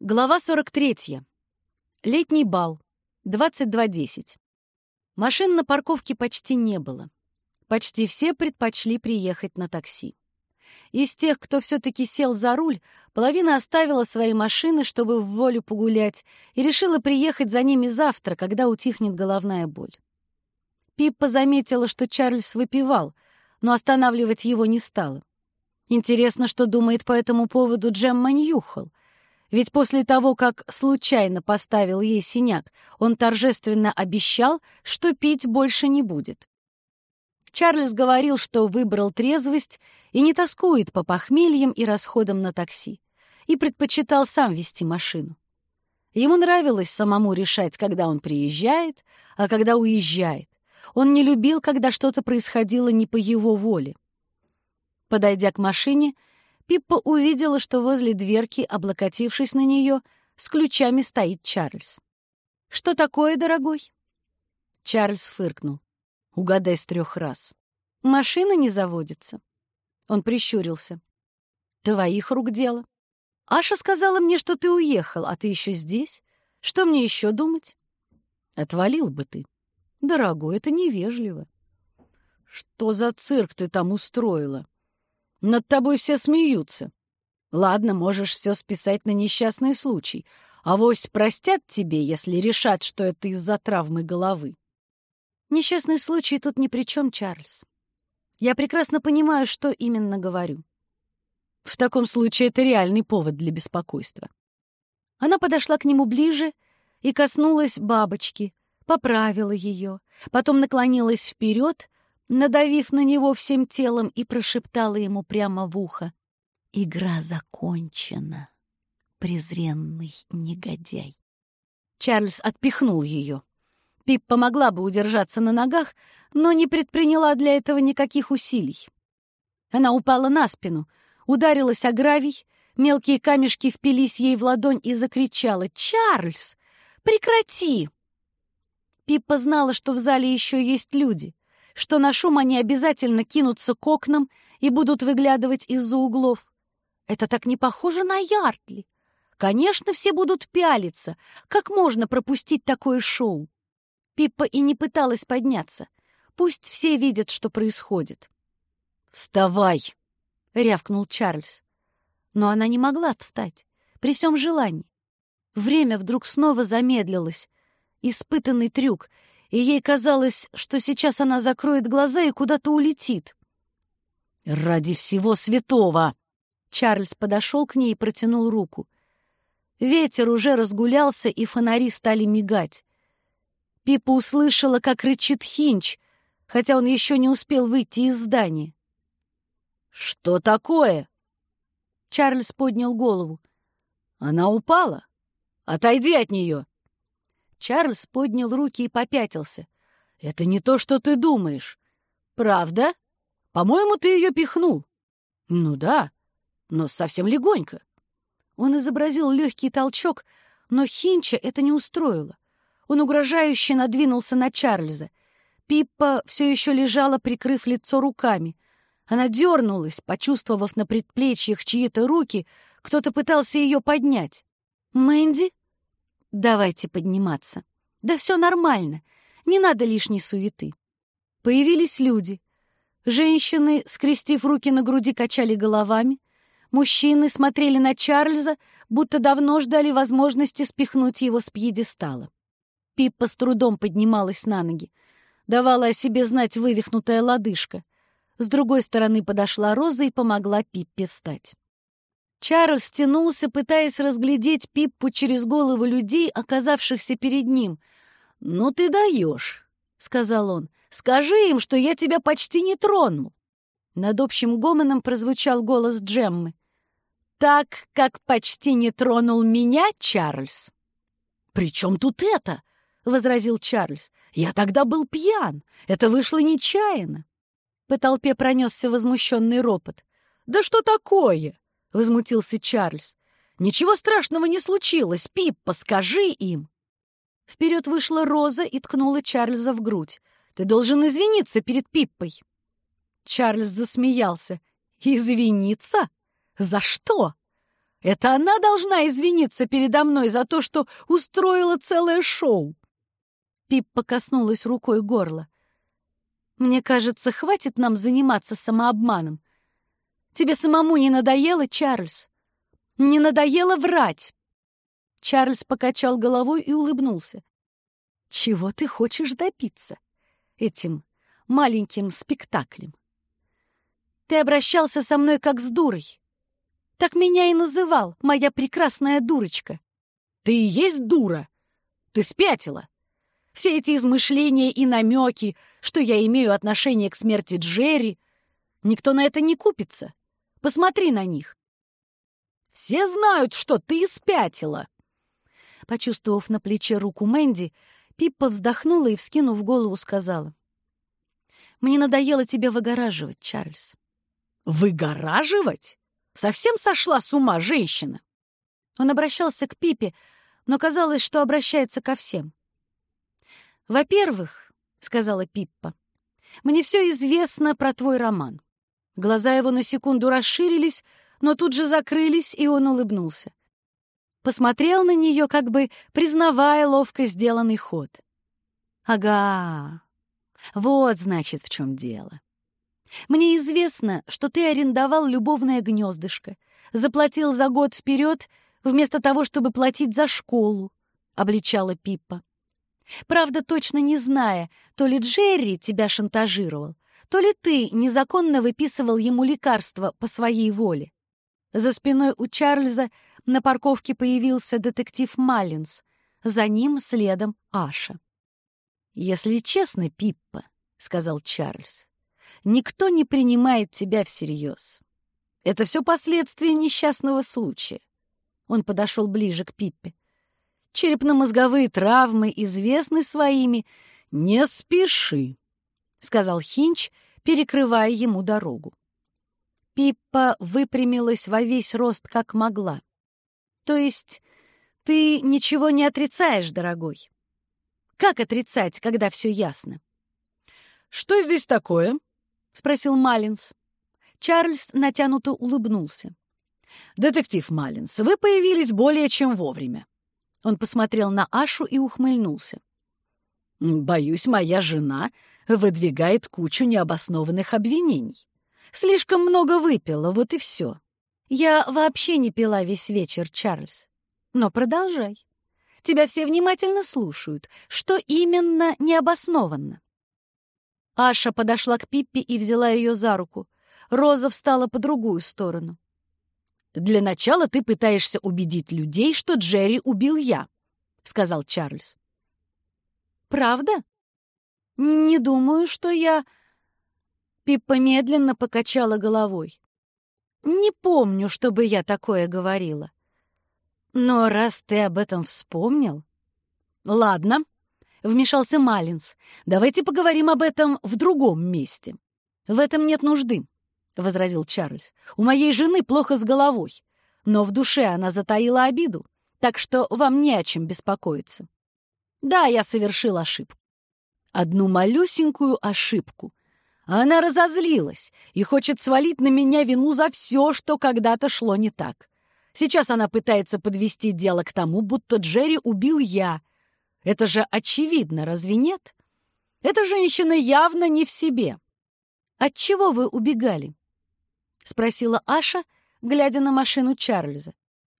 Глава 43. Летний бал. 22.10. Машин на парковке почти не было. Почти все предпочли приехать на такси. Из тех, кто все-таки сел за руль, половина оставила свои машины, чтобы в волю погулять, и решила приехать за ними завтра, когда утихнет головная боль. Пиппа заметила, что Чарльз выпивал, но останавливать его не стала. Интересно, что думает по этому поводу Джемма Ньюхол — ведь после того, как случайно поставил ей синяк, он торжественно обещал, что пить больше не будет. Чарльз говорил, что выбрал трезвость и не тоскует по похмельям и расходам на такси, и предпочитал сам вести машину. Ему нравилось самому решать, когда он приезжает, а когда уезжает. Он не любил, когда что-то происходило не по его воле. Подойдя к машине, Пиппа увидела, что возле дверки, облокотившись на нее, с ключами стоит Чарльз. «Что такое, дорогой?» Чарльз фыркнул. «Угадай с трех раз». «Машина не заводится». Он прищурился. «Твоих рук дело. Аша сказала мне, что ты уехал, а ты еще здесь. Что мне еще думать?» «Отвалил бы ты». «Дорогой, это невежливо». «Что за цирк ты там устроила?» Над тобой все смеются. Ладно, можешь все списать на несчастный случай. а вось простят тебе, если решат, что это из-за травмы головы. Несчастный случай тут ни при чем, Чарльз. Я прекрасно понимаю, что именно говорю. В таком случае это реальный повод для беспокойства. Она подошла к нему ближе и коснулась бабочки, поправила ее, потом наклонилась вперед, надавив на него всем телом и прошептала ему прямо в ухо. «Игра закончена, презренный негодяй». Чарльз отпихнул ее. Пип помогла бы удержаться на ногах, но не предприняла для этого никаких усилий. Она упала на спину, ударилась о гравий, мелкие камешки впились ей в ладонь и закричала «Чарльз, прекрати!» Пиппа знала, что в зале еще есть люди — что на шум они обязательно кинутся к окнам и будут выглядывать из-за углов. Это так не похоже на Яртли. Конечно, все будут пялиться. Как можно пропустить такое шоу? Пиппа и не пыталась подняться. Пусть все видят, что происходит. «Вставай!» — рявкнул Чарльз. Но она не могла встать, при всем желании. Время вдруг снова замедлилось. Испытанный трюк — и ей казалось, что сейчас она закроет глаза и куда-то улетит. «Ради всего святого!» Чарльз подошел к ней и протянул руку. Ветер уже разгулялся, и фонари стали мигать. Пипа услышала, как рычит Хинч, хотя он еще не успел выйти из здания. «Что такое?» Чарльз поднял голову. «Она упала. Отойди от нее!» Чарльз поднял руки и попятился. «Это не то, что ты думаешь. Правда? По-моему, ты ее пихнул». «Ну да, но совсем легонько». Он изобразил легкий толчок, но Хинча это не устроило. Он угрожающе надвинулся на Чарльза. Пиппа все еще лежала, прикрыв лицо руками. Она дернулась, почувствовав на предплечьях чьи-то руки, кто-то пытался ее поднять. «Мэнди?» Давайте подниматься. Да все нормально, не надо лишней суеты. Появились люди. Женщины, скрестив руки на груди, качали головами. Мужчины смотрели на Чарльза, будто давно ждали возможности спихнуть его с пьедестала. Пиппа с трудом поднималась на ноги. Давала о себе знать вывихнутая лодыжка. С другой стороны подошла Роза и помогла Пиппе встать. Чарльз стянулся, пытаясь разглядеть Пиппу через головы людей, оказавшихся перед ним. «Ну ты даешь», — сказал он. «Скажи им, что я тебя почти не тронул». Над общим гомоном прозвучал голос Джеммы. «Так, как почти не тронул меня, Чарльз». «При чем тут это?» — возразил Чарльз. «Я тогда был пьян. Это вышло нечаянно». По толпе пронесся возмущенный ропот. «Да что такое? Возмутился Чарльз. «Ничего страшного не случилось, Пиппа, скажи им!» Вперед вышла Роза и ткнула Чарльза в грудь. «Ты должен извиниться перед Пиппой!» Чарльз засмеялся. «Извиниться? За что?» Это она должна извиниться передо мной за то, что устроила целое шоу. Пиппа коснулась рукой горла. «Мне кажется, хватит нам заниматься самообманом. Тебе самому не надоело, Чарльз? Не надоело врать?» Чарльз покачал головой и улыбнулся. «Чего ты хочешь добиться этим маленьким спектаклем? Ты обращался со мной как с дурой. Так меня и называл, моя прекрасная дурочка. Ты и есть дура. Ты спятила. Все эти измышления и намеки, что я имею отношение к смерти Джерри, никто на это не купится. Посмотри на них. Все знают, что ты спятила. Почувствовав на плече руку Мэнди, Пиппа вздохнула и, вскинув голову, сказала. «Мне надоело тебя выгораживать, Чарльз». «Выгораживать? Совсем сошла с ума женщина?» Он обращался к Пипе, но казалось, что обращается ко всем. «Во-первых, — сказала Пиппа, — мне все известно про твой роман». Глаза его на секунду расширились, но тут же закрылись, и он улыбнулся. Посмотрел на нее, как бы признавая ловко сделанный ход. «Ага, вот, значит, в чем дело. Мне известно, что ты арендовал любовное гнездышко, заплатил за год вперед, вместо того, чтобы платить за школу», — обличала Пиппа. Правда, точно не зная, то ли Джерри тебя шантажировал, то ли ты незаконно выписывал ему лекарства по своей воле. За спиной у Чарльза на парковке появился детектив Маллинс, за ним следом Аша. «Если честно, Пиппа», — сказал Чарльз, — «никто не принимает тебя всерьез. Это все последствия несчастного случая». Он подошел ближе к Пиппе. Черепно-мозговые травмы известны своими. Не спеши, — сказал Хинч, перекрывая ему дорогу. Пиппа выпрямилась во весь рост, как могла. То есть ты ничего не отрицаешь, дорогой? Как отрицать, когда все ясно? Что здесь такое? — спросил Маллинс. Чарльз натянуто улыбнулся. «Детектив Маллинс, вы появились более чем вовремя. Он посмотрел на Ашу и ухмыльнулся. «Боюсь, моя жена выдвигает кучу необоснованных обвинений. Слишком много выпила, вот и все. Я вообще не пила весь вечер, Чарльз. Но продолжай. Тебя все внимательно слушают. Что именно необоснованно?» Аша подошла к Пиппи и взяла ее за руку. Роза встала по другую сторону. «Для начала ты пытаешься убедить людей, что Джерри убил я», — сказал Чарльз. «Правда? Не думаю, что я...» Пиппа медленно покачала головой. «Не помню, чтобы я такое говорила. Но раз ты об этом вспомнил...» «Ладно», — вмешался Малинс. «Давайте поговорим об этом в другом месте. В этом нет нужды. — возразил Чарльз. «У моей жены плохо с головой, но в душе она затаила обиду, так что вам не о чем беспокоиться. Да, я совершил ошибку. Одну малюсенькую ошибку. Она разозлилась и хочет свалить на меня вину за все, что когда-то шло не так. Сейчас она пытается подвести дело к тому, будто Джерри убил я. Это же очевидно, разве нет? Эта женщина явно не в себе. От чего вы убегали? — спросила Аша, глядя на машину Чарльза.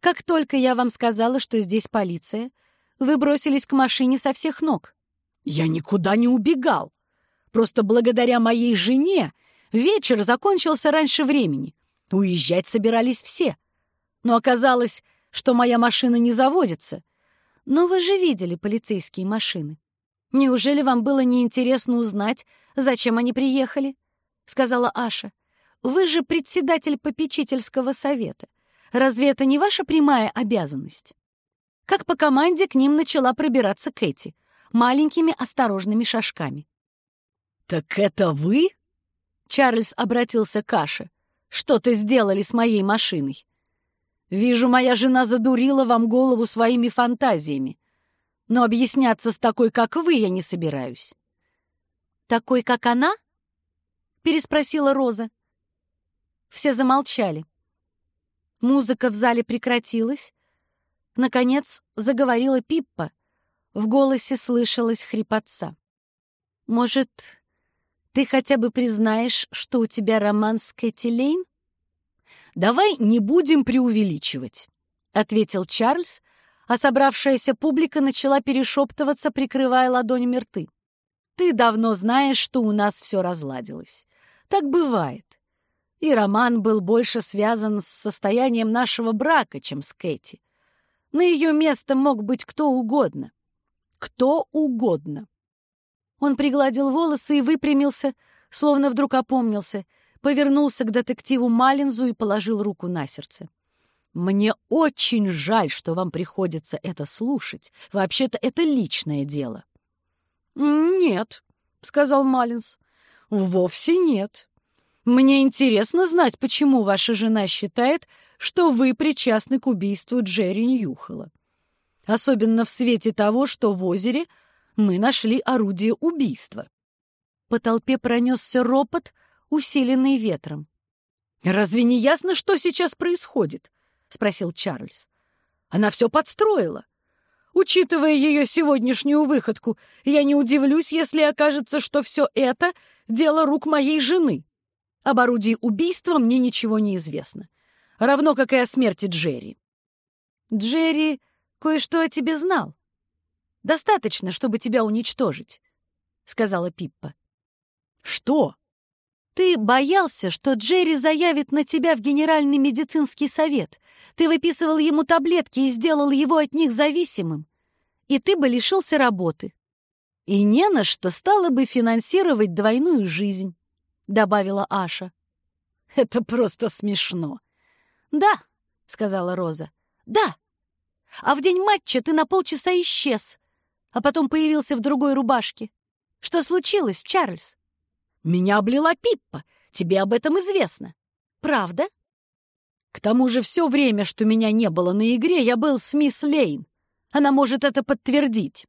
«Как только я вам сказала, что здесь полиция, вы бросились к машине со всех ног». «Я никуда не убегал. Просто благодаря моей жене вечер закончился раньше времени. Уезжать собирались все. Но оказалось, что моя машина не заводится. Но вы же видели полицейские машины. Неужели вам было неинтересно узнать, зачем они приехали?» — сказала Аша. Вы же председатель попечительского совета. Разве это не ваша прямая обязанность? Как по команде к ним начала пробираться Кэти, маленькими осторожными шажками. «Так это вы?» Чарльз обратился к Аше. «Что ты сделали с моей машиной? Вижу, моя жена задурила вам голову своими фантазиями. Но объясняться с такой, как вы, я не собираюсь». «Такой, как она?» — переспросила Роза. Все замолчали. Музыка в зале прекратилась. Наконец заговорила Пиппа. В голосе слышалась хрипотца. «Может, ты хотя бы признаешь, что у тебя роман с Кэти Лейн?» «Давай не будем преувеличивать», — ответил Чарльз, а собравшаяся публика начала перешептываться, прикрывая ладонями рты. «Ты давно знаешь, что у нас все разладилось. Так бывает. И роман был больше связан с состоянием нашего брака, чем с Кэти. На ее место мог быть кто угодно. Кто угодно. Он пригладил волосы и выпрямился, словно вдруг опомнился, повернулся к детективу Малинзу и положил руку на сердце. Мне очень жаль, что вам приходится это слушать. Вообще-то это личное дело. Нет, сказал Малинс. Вовсе нет. Мне интересно знать, почему ваша жена считает, что вы причастны к убийству Джерри Ньюхола. Особенно в свете того, что в озере мы нашли орудие убийства. По толпе пронесся ропот, усиленный ветром. «Разве не ясно, что сейчас происходит?» — спросил Чарльз. «Она все подстроила. Учитывая ее сегодняшнюю выходку, я не удивлюсь, если окажется, что все это — дело рук моей жены. Об орудии убийства мне ничего не известно. Равно, как и о смерти Джерри». «Джерри кое-что о тебе знал. Достаточно, чтобы тебя уничтожить», — сказала Пиппа. «Что?» Ты боялся, что Джерри заявит на тебя в Генеральный медицинский совет. Ты выписывал ему таблетки и сделал его от них зависимым. И ты бы лишился работы. И не на что стало бы финансировать двойную жизнь, — добавила Аша. Это просто смешно. Да, — сказала Роза, — да. А в день матча ты на полчаса исчез, а потом появился в другой рубашке. Что случилось, Чарльз? Меня облила Пиппа. Тебе об этом известно. Правда? К тому же все время, что меня не было на игре, я был с мисс Лейн. Она может это подтвердить.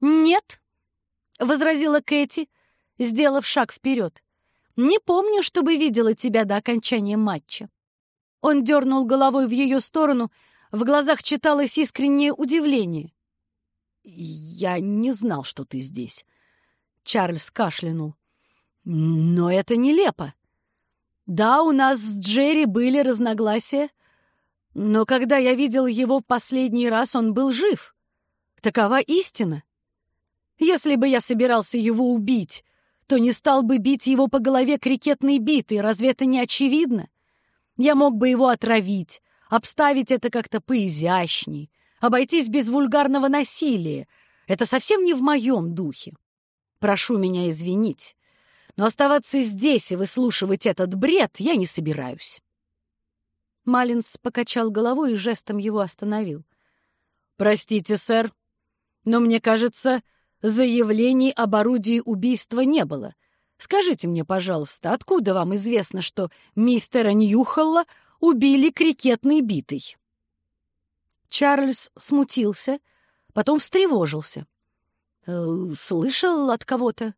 «Нет», — возразила Кэти, сделав шаг вперед. «Не помню, чтобы видела тебя до окончания матча». Он дернул головой в ее сторону, в глазах читалось искреннее удивление. «Я не знал, что ты здесь». Чарльз кашлянул. Но это нелепо. Да, у нас с Джерри были разногласия, но когда я видел его в последний раз, он был жив. Такова истина. Если бы я собирался его убить, то не стал бы бить его по голове крикетной битой, разве это не очевидно? Я мог бы его отравить, обставить это как-то поизящней, обойтись без вульгарного насилия. Это совсем не в моем духе. Прошу меня извинить но оставаться здесь и выслушивать этот бред я не собираюсь. Малинс покачал головой и жестом его остановил. «Простите, сэр, но мне кажется, заявлений об орудии убийства не было. Скажите мне, пожалуйста, откуда вам известно, что мистера Ньюхолла убили крикетной битой?» Чарльз смутился, потом встревожился. «Э, «Слышал от кого-то?»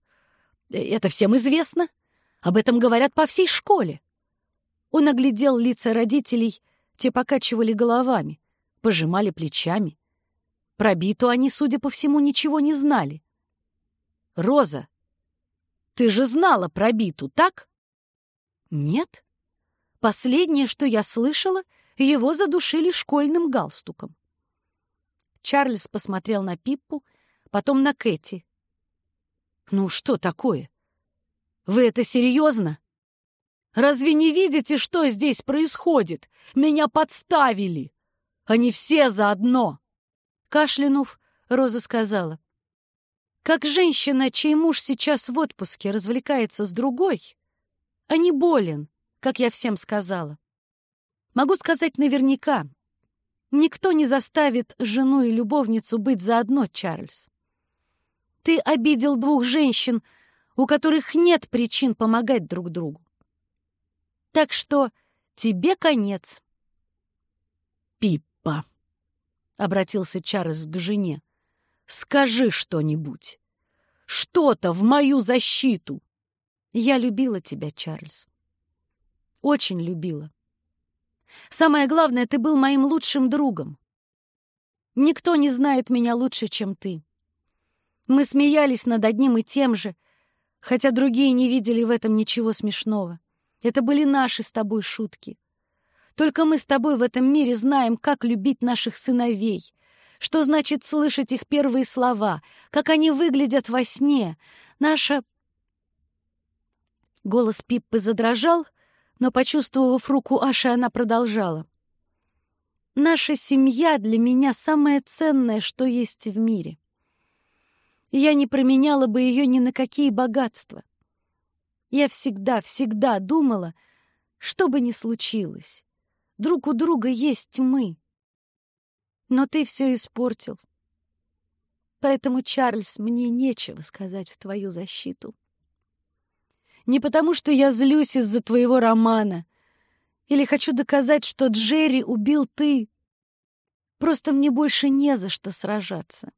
Это всем известно. Об этом говорят по всей школе. Он оглядел лица родителей, те покачивали головами, пожимали плечами. Про биту они, судя по всему, ничего не знали. «Роза, ты же знала про биту, так?» «Нет. Последнее, что я слышала, его задушили школьным галстуком». Чарльз посмотрел на Пиппу, потом на Кэти. «Ну что такое? Вы это серьезно? Разве не видите, что здесь происходит? Меня подставили! Они все заодно!» Кашлянув, Роза сказала. «Как женщина, чей муж сейчас в отпуске развлекается с другой, а не болен, как я всем сказала. Могу сказать наверняка, никто не заставит жену и любовницу быть заодно, Чарльз. Ты обидел двух женщин, у которых нет причин помогать друг другу. Так что тебе конец. Пиппа, — обратился Чарльз к жене, — скажи что-нибудь. Что-то в мою защиту. Я любила тебя, Чарльз. Очень любила. Самое главное, ты был моим лучшим другом. Никто не знает меня лучше, чем ты. Мы смеялись над одним и тем же, хотя другие не видели в этом ничего смешного. Это были наши с тобой шутки. Только мы с тобой в этом мире знаем, как любить наших сыновей, что значит слышать их первые слова, как они выглядят во сне. Наша... Голос Пиппы задрожал, но, почувствовав руку Аши, она продолжала. «Наша семья для меня самое ценное, что есть в мире. Я не променяла бы ее ни на какие богатства. Я всегда, всегда думала, что бы ни случилось, друг у друга есть мы. Но ты все испортил. Поэтому, Чарльз, мне нечего сказать в твою защиту. Не потому, что я злюсь из-за твоего романа или хочу доказать, что Джерри убил ты. Просто мне больше не за что сражаться.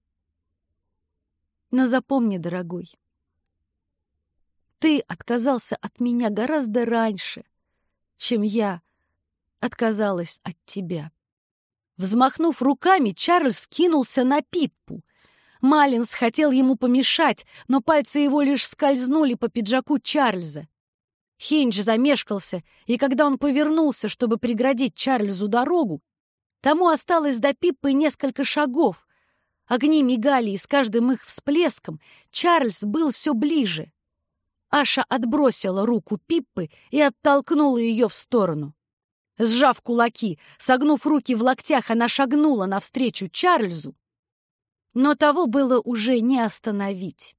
Но запомни, дорогой, ты отказался от меня гораздо раньше, чем я отказалась от тебя. Взмахнув руками, Чарльз кинулся на Пиппу. Малинс хотел ему помешать, но пальцы его лишь скользнули по пиджаку Чарльза. Хиндж замешкался, и когда он повернулся, чтобы преградить Чарльзу дорогу, тому осталось до Пиппы несколько шагов. Огни мигали, и с каждым их всплеском Чарльз был все ближе. Аша отбросила руку Пиппы и оттолкнула ее в сторону. Сжав кулаки, согнув руки в локтях, она шагнула навстречу Чарльзу, но того было уже не остановить.